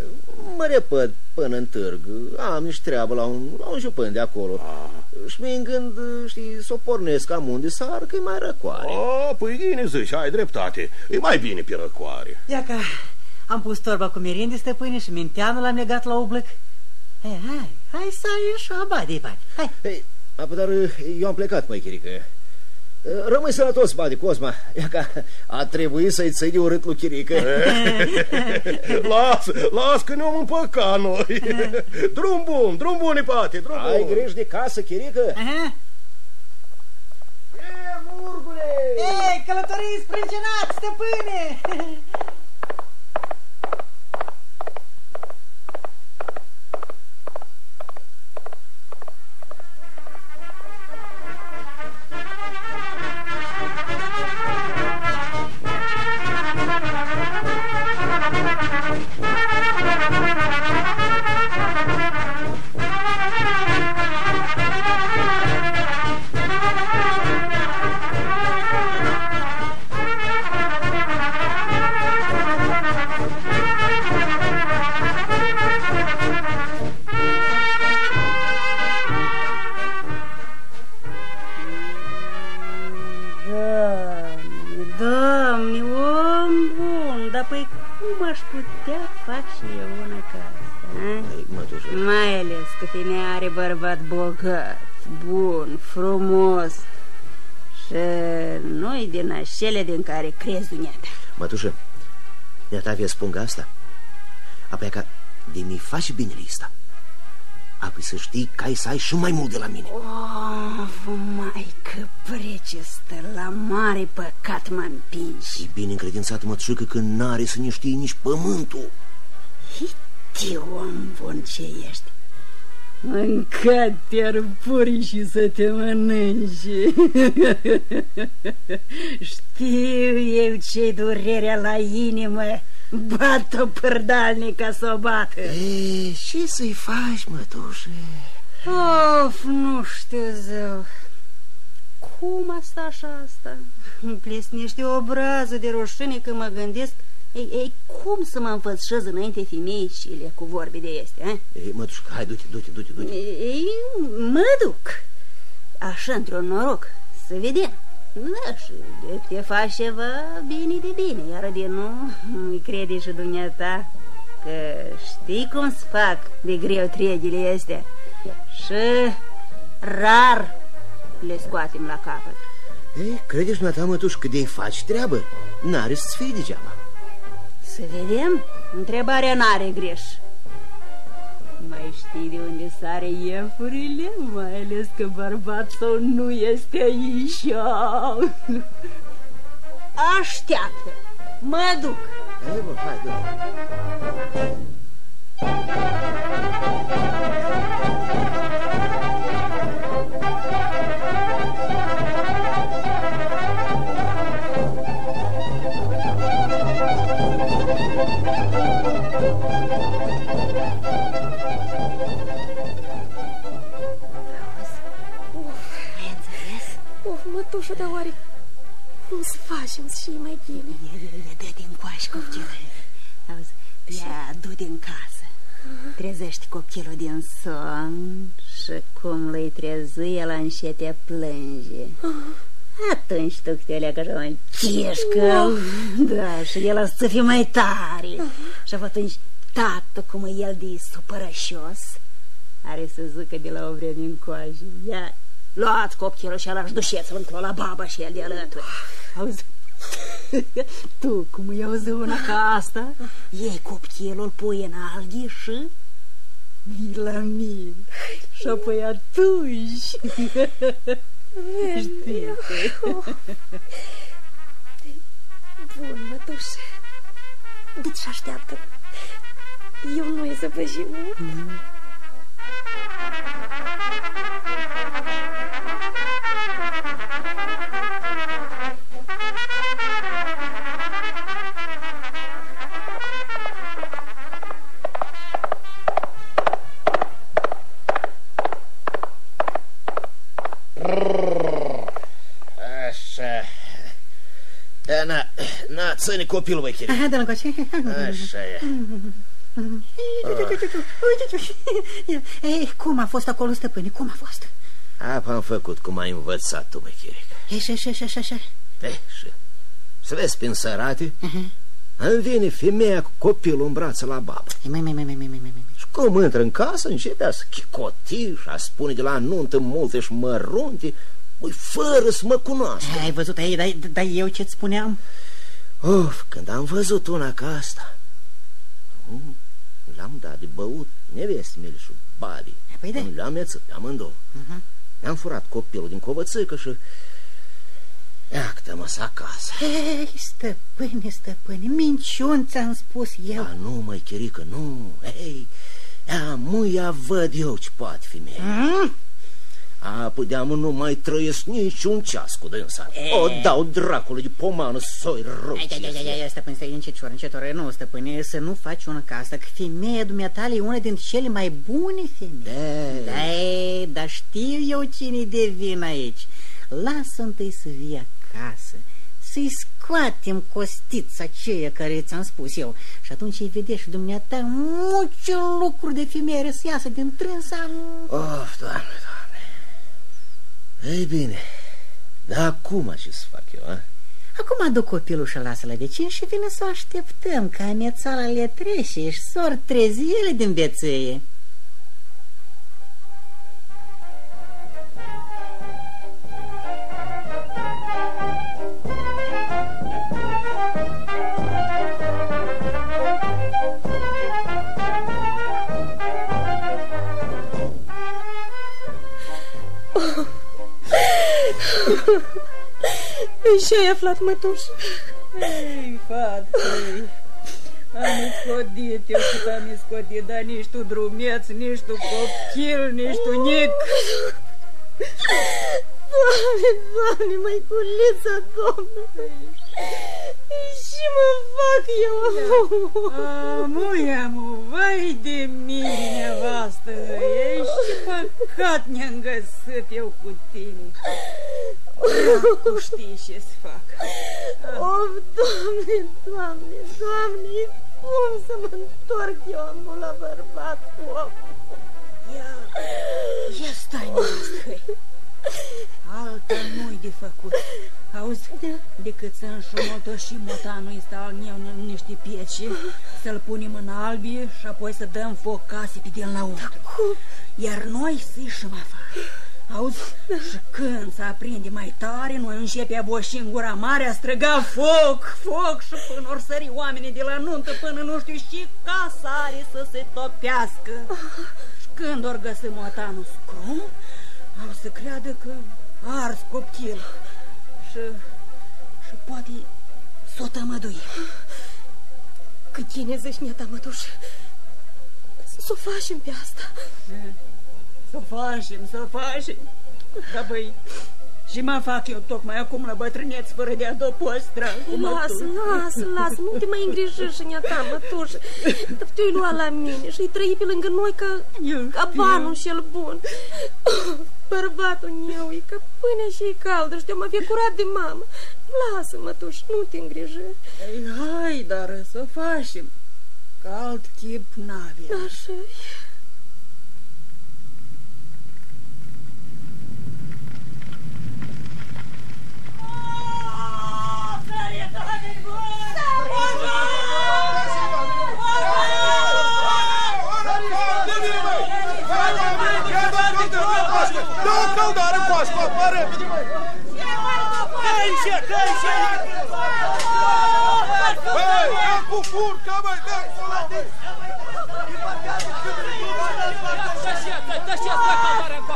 Mă repăd până în târg, am niște treabă la un, la un jupân de acolo. Și mi gând, știi, să o pornesc am unde sar, că e mai răcoare. A, păi bine zici, ai dreptate. E mai bine pe răcoare. Ia ca am pus torba cu merinde, stăpâne, și minteanul l-am legat la oblăc. Hai, hai, hai să ai în șoaba de ipate. Hai. Hei, apă, dar eu am plecat, măi, chirică. Rămâi sănătos, Badi Cosma. Ia că a trebuit să-i ții de urât lui chirică. las, las că ne-am împăcat noi. drum bun, drum bun, Ipate, drum bun. Ai grijă de casă, chirică? Aha. E, murgule! Ei, călătoriți sprâncenați, stăpâne! bărbat bogat, bun, frumos și noi din așele din care crezi dumneata. Mătușă, de ta vei spun asta? Apoi ca de mi faci bine lista. Apoi să știi că ai să ai și mai mult de la mine. Of, mai că prece stă la mare păcat mă împingi. E bine încredințat, mătușică, că n-are să ne știi nici pământul. Hitiu om bun ce ești. Mâncat-te puri și să te mănânci. Știu eu ce durerea la inimă. Bat-o pârdalnic ca să o bată. E, ce să-i faci, mătușe? Of, nu știu zău. Cum asta așa asta? Îmi plesnește obrazul de rușine când mă gândesc ei, ei, cum să mă înfățșez înainte femeicile cu vorbe de este, eh? Ei, mătușcă, hai, du-te, du-te, du-te, du-te. Ei, mă duc. Așa, într-un noroc, să vedem. Da, și de te faci ceva bine de bine, iar de nu îi crede și dumneata că știi cum să fac de greu tregile astea și rar le scoatem la capăt. Ei, credeți, mea ta, mătuș, că de-i faci treabă? N-are să-ți fie degeaba. Să vedem, întrebarea n-are greș. Mai știi de unde sare iefurile? Mai ales că bărbat sau nu este aici. Așteaptă, mă duc. Hai, bă, hai, du Mătușă, dar oare cum să facem și mai bine? Ia, ia, ia, dă din coași copilul. Auzi, ia, du din casă. Trezești copilul din somn și cum l-i trezi, el înșete plânge. Atunci tu te leagă așa mai cheșcă, da, și el să fie mai tare. Și atunci tată, cum e el de supărășos, are să zică de la o vreme încoace. Ia, Luați copilul și ăla și duceți-l încolo la baba și el de alături. Auzi? tu, cum i auzi una ca asta, iei copilul, pui în alghi și vii la mine. Și apoi atunci... Știi Bun, mătușe. Deci așteaptă. Eu nu e să vă mm. Na, ține copilul, băi, Chiric. Aha, dă-l încoace. Așa e. Ei, cum a fost acolo, stăpâne? Cum a fost? Apa am făcut cum ai învățat tu, băi, Chiric. E, și, și, și, și, și. E, și... Să vezi prin sărate, îmi vine femeia cu copilul în brațe la babă. Mai, mai, mai, mai, mai, mai, mai. Și cum intră în casă, începea să chicoti și a spune de la nuntă multe și mărunte, Băi, fără să mă cunoască. Ai văzut, ei, dar, dar eu ce-ți spuneam? Of, când am văzut una ca asta, le-am dat de băut neveste mele și Bali. Păi de? Le-am mețit pe amândouă. Uh-huh. Ne-am furat copilul din covățâcă și... Iactă-mă să acasă. Ei, stăpâne, stăpâne, minciun ți-am spus eu. Da, nu, măi, chirică, nu. Ei, ea, muia văd eu ce poate fi mie. Mm? A, puteam nu mai trăiesc niciun ceas cu dânsa. E... O dau dracului de pomană, soi rău. Ai, ai, ai, ai, stăpân, stai încetșor, încetșor, nu, stăpâne, să nu faci una ca asta, că femeia dumneatale e una dintre cele mai bune femei. Da. Da, dar știu eu cine de vin aici. Lasă întâi să vii acasă, să-i scoatem costița aceea care ți-am spus eu și atunci îi vedeți și dumneata multe lucruri de femeie să iasă din trânsa. Of, doamne, doamne. Ei bine, dar acum ce să fac eu, a? Acum aduc copilul și lasă la vecin și vine să o așteptăm, ca amețala le trece și sor trezi ele din bețăie. Și ai aflat, mătuș? Ei, fată, ei. Am iscodit eu și am iscodit, dar nici tu drumeț, nici tu copil, nici tu nic. Doamne, Doamne, măiculița, Doamne! Și mă fac eu Amu, amu, vai de mine, nevastă, ești păcat ne-am găsit eu cu tine. Dracu știi ce-ți fac. Of, Doamne, Doamne, Doamne, cum să mă întorc eu amul la bărbat, of. Ia, ia stai, nevastă, Alta nu-i de făcut. Auzi, decât să înșumătoșim motanul ăsta al meu în niște piece, să-l punem în albie și apoi să dăm foc case pe din la urmă. Iar noi să-i și Auzi? Și când se aprinde mai tare, noi începe a boși în gura mare, a străga foc, foc și până ori sări oamenii de la nuntă până nu știu și casa are să se topească. Și când ori găsim motanul scrum, au să creadă că ars copil și, și poate s-o tămădui. Cât cine zici, mea ta, mătuș, să o facem pe asta. Să facem, să facem. Da, băi, și mă fac eu tocmai acum la bătrâneți fără de adăpostra. Lasă, lasă, lasă, nu te mai îngrijești, nea ta, mătuș. Te-ai luat la mine și-i trăi pe lângă noi ca, ca banul și el bun. Bărbatul meu e ca pâinea și e caldă și te-am avea curat de mamă. Lasă, mătuș, nu te îngrijești. Ei, hai, dar să facem. Că alt chip n-avea. Așa Dă o căldare cu așa, mă repede, măi! Dă-i ce, dă-i ce! Băi, dă cu furca, măi, dă cu la Dă și asta, dă și asta căldarea cu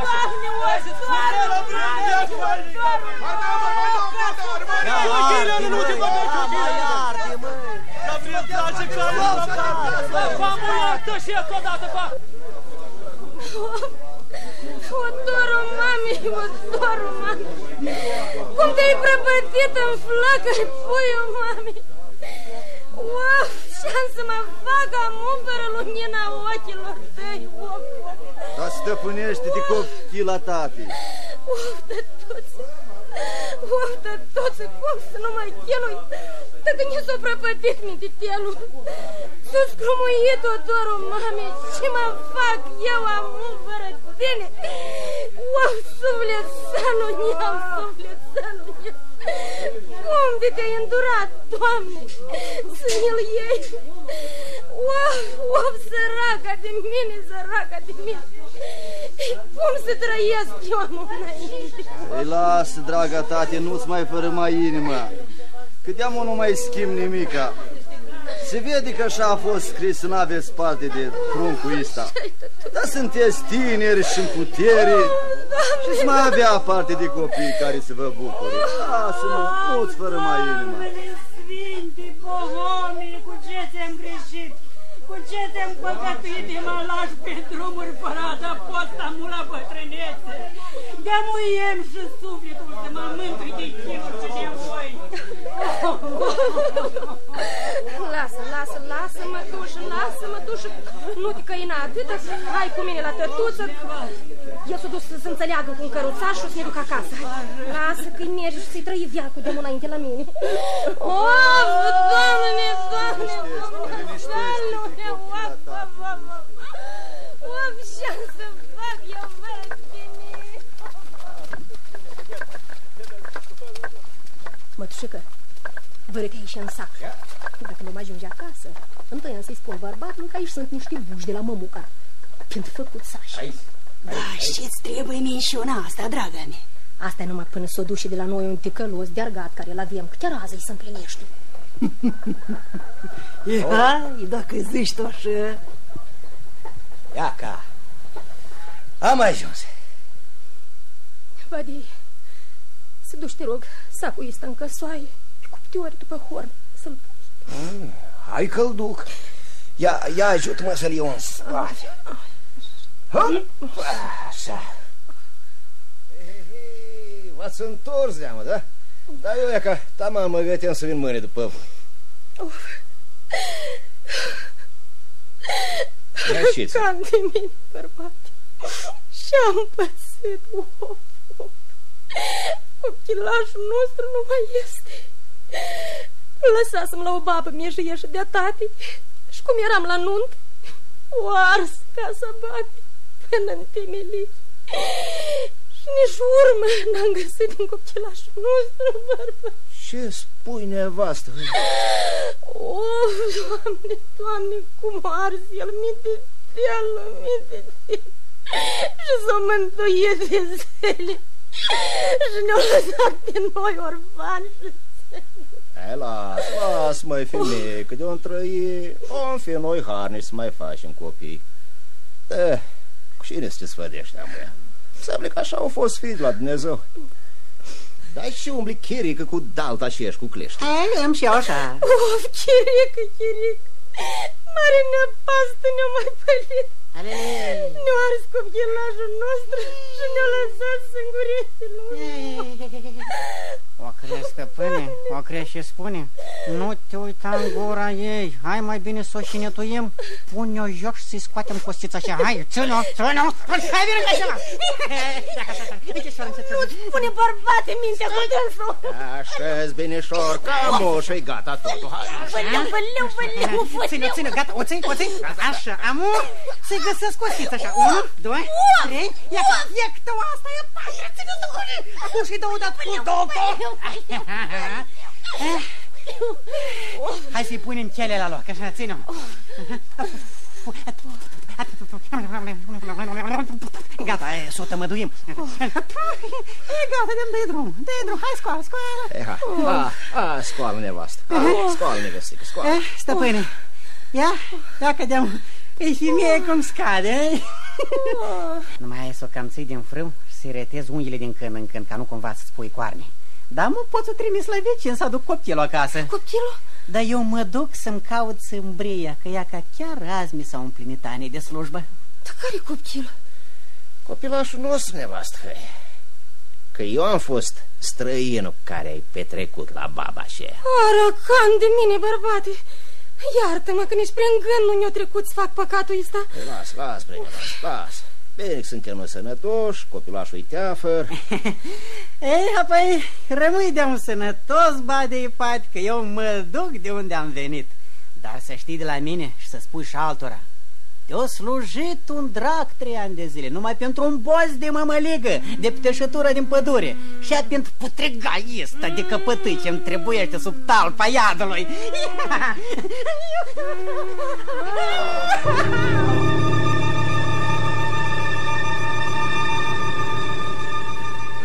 așa! Hai să-ți Doară, nu te băga Gabriel trage calul la Famuia, dă și asta odată, fa! Odorul mami, odorul mami Cum te-ai prăpătit în flăcări, puiul mami Uf, și-am să mă fac amumperă lumina ochilor tăi, of, of Dar stăpânește-te copchila tati Uf, de toți Uf, de toți, cum să nu mă chelui. Dacă ne s-a prăpătit mititelul S-a scrumuit odorul mami. Și mă fac eu? Amumperă tine. Uf, sufletelul meu, sufletelul meu Cum de te-ai îndurat, Doamne, să ne-l iei. Uf, uf, săraca de mine, săraca de mine. Cum să trăiesc eu am înainte? Ei, lasă, draga tate, nu-ți mai fără mai inima Că de-amă nu mai schimb nimica se vede că așa a fost scris, nu aveți parte de pruncul ăsta. Dar sunteți tineri și în putere și să mai avea parte de copii care să vă bucure. Lasă-mă, nu-ți fără mai inima. Sfinte, bohomii, cu ce ți-am greșit? Cu ce te-am păcătuit de mă lași pe drumuri fără adăpost amul la bătrânețe? De-amuiem și sufletul să mă mântui de chinuri și de voi. Lasă, lasă, lasă, mătușă, lasă, mătușă, nu te căina atâta, hai cu mine la tătuță. El s-a dus să înțeleagă cu un căruțaș și o să ne duc acasă. Lasă că-i mergi și să-i trăi viacul de mult înainte la mine. Of, doamne, doamne, doamne, of, of, of, of, ce-am să fac eu, fără tine? Mătușică, vărâte aici în sac. Dacă nu mai ajunge acasă, întâi să-i spun bărbatului că aici sunt niște buși de la mămuca. Când făcut sași. Da, ce-ți trebuie minciuna asta, draga mea? Asta e numai până s-o duce de la noi un ticălos de argat care l-avem. Câte raze să împlinești? E, hai, dacă zici tu așa... Iaca, am ajuns. Vadi, Să duci, te rog, sacul ăsta în căsoaie, pe cuptiori după horn, să-l pui. Mm, hai că-l duc. Ia, ia ajută-mă să-l iau în spate. Ha? Așa. V-ați întors, deamă, da? Da, eu e ca tama mă găteam să vin mâine după voi. Of. Ia și Cam de mine, bărbate. Și-am păsit, of, of. Copilașul nostru nu mai este. Lăsasem la o babă miejieșă de-a tati și cum eram la nunt, o ars casa babi până în temelii. Și nici urmă n-am găsit din copilașul nostru, bărbat. Ce spui, nevastă? Oh, doamne, doamne, cum a ars el mii de el, mii de el. Și s-o mântuie de zele. Și ne-au lăsat pe noi orfani și Hai, las, las, măi, femeie, că de-o trăi, om fi noi harnici să mai facem copii. Da, cu cine să te sfădești, amuia? Să că așa au fost fiți la Dumnezeu. Dai și umbli chirică cu dalta și ești cu clești. Hai, am și eu așa. Of, chirică, chirică. Mare năpastă ne-a mai pălit. Ne-a ars copilajul nostru și ne-a lăsat singuriților. O crezi, stăpâne? O crezi și spune? Nu te uita în gura ei. Hai mai bine să o șinetuim. Pune-o joc și să-i scoatem costița așa. Hai, ține-o, ține-o. Hai, vine ca așa. Nu-ți pune bărbate mintea cu dânsul. Așa-ți binișor, cam o și gata totul. Hai. Văleu, văleu, văleu, văleu. Ține, ține, gata, o ții, o ții. Așa, amu, să-i găsesc costița așa. Unu, doi, trei. Ia, ia, câte o asta e patru. Ține, ține. Acum și-i dă o dată cu doctor. Hai să-i punem chele la loc, așa, ține-o. Gata, e, să o tămăduim. E gata, dăm dă drum, dă drum, hai scoală, scoală. E, hai, a, a, scoală nevastă. Scoală nevestică, scoală. Eh, stăpâne, ia, ia că de-am, e femeie cum scade. Nu mai ai să o cam ții din frâu și să-i retezi unghiile din când în când, ca nu cumva să-ți pui coarne. Dar mă poți să trimis la vecin să aduc copilul acasă. Copilul? Dar eu mă duc să-mi caut sâmbria, că ea ca chiar azi mi s-au împlinit anii de slujbă. Dar care copil? Copilașul nostru, nevastă. Că eu am fost străinul care ai petrecut la baba aceea. Aracan de mine, bărbate. Iartă-mă că nici prea în gând nu ne-a trecut să fac păcatul ăsta. Las, las, bre, las, las. Bine că suntem noi sănătoși, copilașul e teafăr. Ei, apoi rămâi de un sănătos, bade pat, că eu mă duc de unde am venit. Dar să știi de la mine și să spui și altora. Te-o slujit un drac trei ani de zile, numai pentru un boz de mămăligă, de pteșătură din pădure. Și a pentru putregaista de căpătâi ce-mi trebuiește sub talpa iadului.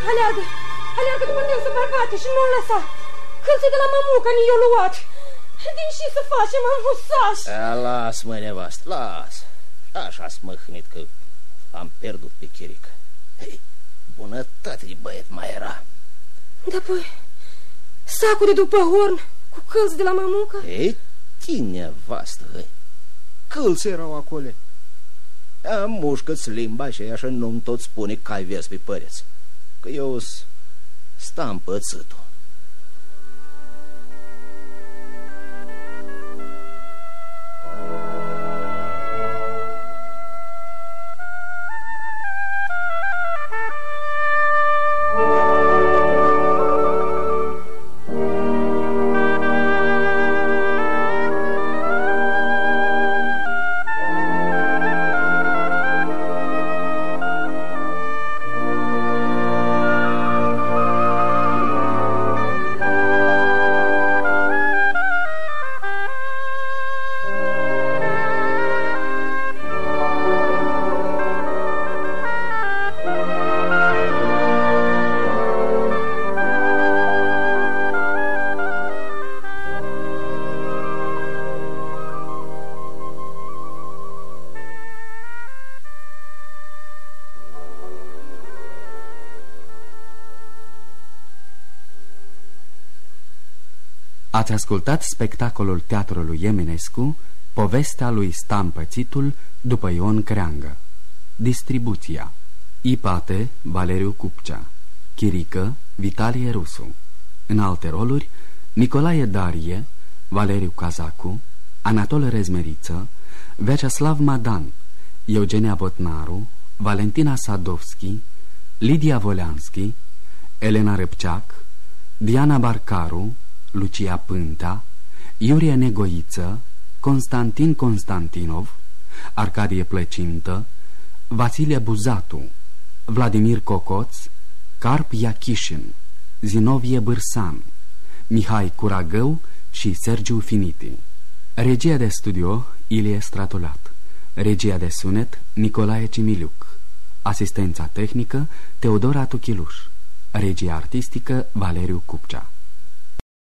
Aleargă, aleargă după dânsul bărbate și nu-l lăsa. Când se de la mămuca ni i-o luat. Din și să facem, am musaș. A, las, mă, nevastă, las. Așa smăhnit că am pierdut pe chirică. Hei, bunătate de băiet mai era. Da, păi, sacul de după horn cu câlți de la mămuca? Ei, tine, vastă, hei. Câlți erau acolo. Am mușcă-ți limba și așa nu-mi tot spune că ai vers pe păreți. Că eu sta Ați ascultat spectacolul teatrului Eminescu, povestea lui Stan Pățitul după Ion Creangă. Distribuția. Ipate, Valeriu Cupcea. Chirică, Vitalie Rusu. În alte roluri, Nicolae Darie, Valeriu Cazacu, Anatole Rezmeriță, Veceslav Madan, Eugenia Botnaru, Valentina Sadovski, Lidia Voleanski, Elena Răpceac, Diana Barcaru, Lucia Pânta, Iurie Negoiță, Constantin Constantinov, Arcadie Plăcintă, Vasilie Buzatu, Vladimir Cocoț, Carp Iachișin, Zinovie Bârsan, Mihai Curagău și Sergiu Finiti. Regia de studio Ilie Stratulat. Regia de sunet Nicolae Cimiliuc. Asistența tehnică Teodora Tuchiluș. Regia artistică Valeriu Cupcea